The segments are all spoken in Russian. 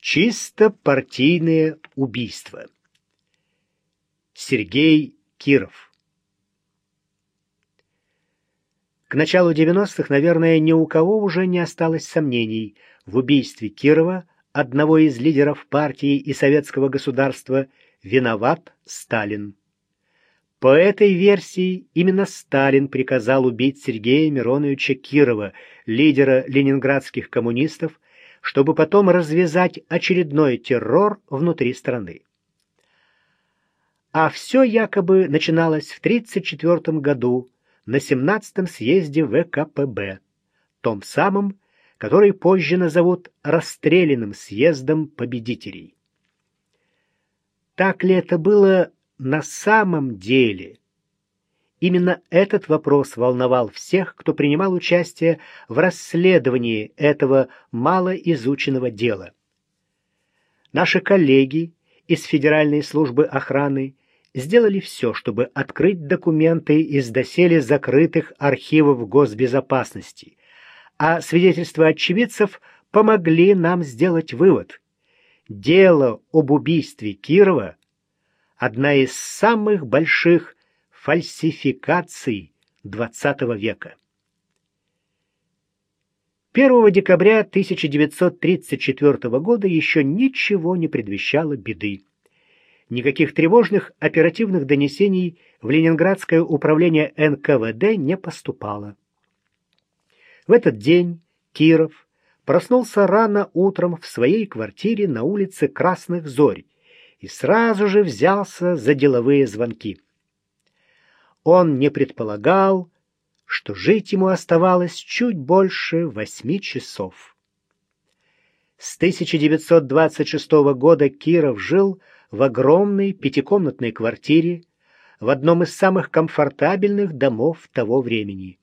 Чисто партийное убийство. Сергей Киров К началу 90-х, наверное, ни у кого уже не осталось сомнений в убийстве Кирова, одного из лидеров партии и советского государства, виноват Сталин. По этой версии именно Сталин приказал убить Сергея Мироновича Кирова, лидера ленинградских коммунистов, чтобы потом развязать очередной террор внутри страны. А все якобы начиналось в 1934 году на 17-м съезде ВКПБ, том самом, который позже назовут расстрелянным съездом победителей. Так ли это было на самом деле именно этот вопрос волновал всех, кто принимал участие в расследовании этого малоизученного дела. Наши коллеги из Федеральной службы охраны сделали все, чтобы открыть документы из доселе закрытых архивов госбезопасности, а свидетельства очевидцев помогли нам сделать вывод. Дело об убийстве Кирова одна из самых больших фальсификаций XX века. 1 декабря 1934 года еще ничего не предвещало беды. Никаких тревожных оперативных донесений в Ленинградское управление НКВД не поступало. В этот день Киров проснулся рано утром в своей квартире на улице Красных Зорь и сразу же взялся за деловые звонки. Он не предполагал, что жить ему оставалось чуть больше восьми часов. С 1926 года Киров жил в огромной пятикомнатной квартире в одном из самых комфортабельных домов того времени.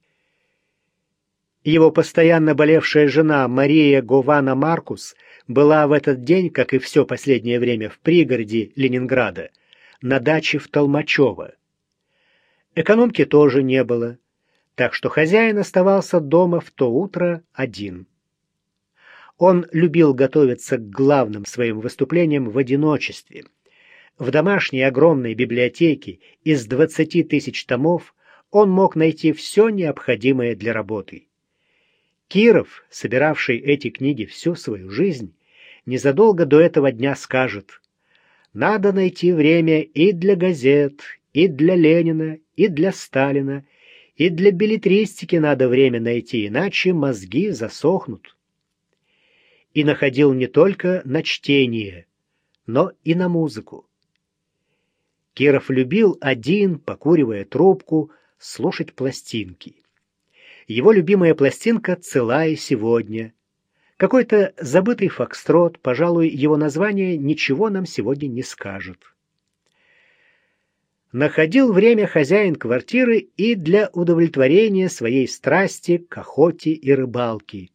Его постоянно болевшая жена Мария Гована Маркус была в этот день, как и все последнее время, в пригороде Ленинграда, на даче в Толмачево. Экономки тоже не было, так что хозяин оставался дома в то утро один. Он любил готовиться к главным своим выступлениям в одиночестве. В домашней огромной библиотеке из 20 тысяч томов он мог найти все необходимое для работы. Киров, собиравший эти книги всю свою жизнь, незадолго до этого дня скажет «Надо найти время и для газет, и для Ленина, и для Сталина, и для билетристики надо время найти, иначе мозги засохнут». И находил не только на чтение, но и на музыку. Киров любил один, покуривая трубку, слушать пластинки. Его любимая пластинка цела и сегодня. Какой-то забытый фокстрот, пожалуй, его название ничего нам сегодня не скажет. Находил время хозяин квартиры и для удовлетворения своей страсти к охоте и рыбалке.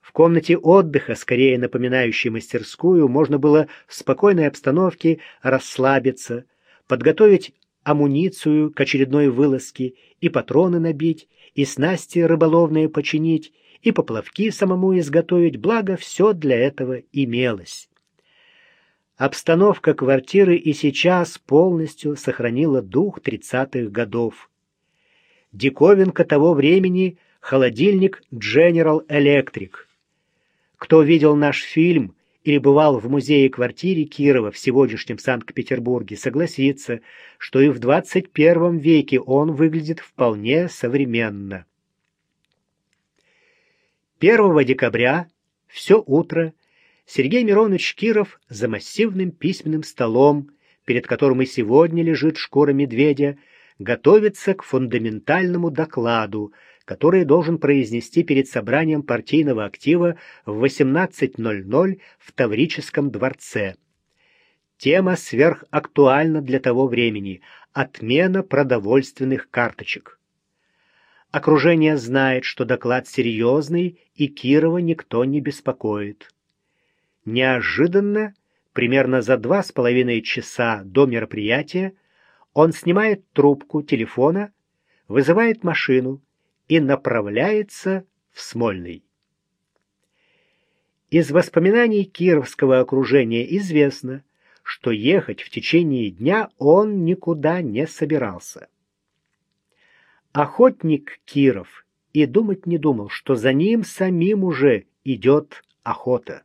В комнате отдыха, скорее напоминающей мастерскую, можно было в спокойной обстановке расслабиться, подготовить амуницию к очередной вылазке и патроны набить, и снасти рыболовные починить, и поплавки самому изготовить, благо все для этого имелось. Обстановка квартиры и сейчас полностью сохранила дух тридцатых годов. Диковинка того времени — холодильник General Electric. Кто видел наш фильм или бывал в музее-квартире Кирова в сегодняшнем Санкт-Петербурге, согласится, что и в 21 веке он выглядит вполне современно. 1 декабря все утро Сергей Миронович Киров за массивным письменным столом, перед которым и сегодня лежит шкура медведя, готовится к фундаментальному докладу, который должен произнести перед собранием партийного актива в 18.00 в Таврическом дворце. Тема сверхактуальна для того времени – отмена продовольственных карточек. Окружение знает, что доклад серьезный, и Кирова никто не беспокоит. Неожиданно, примерно за два с половиной часа до мероприятия, он снимает трубку телефона, вызывает машину и направляется в Смольный. Из воспоминаний кировского окружения известно, что ехать в течение дня он никуда не собирался. Охотник Киров и думать не думал, что за ним самим уже идет охота.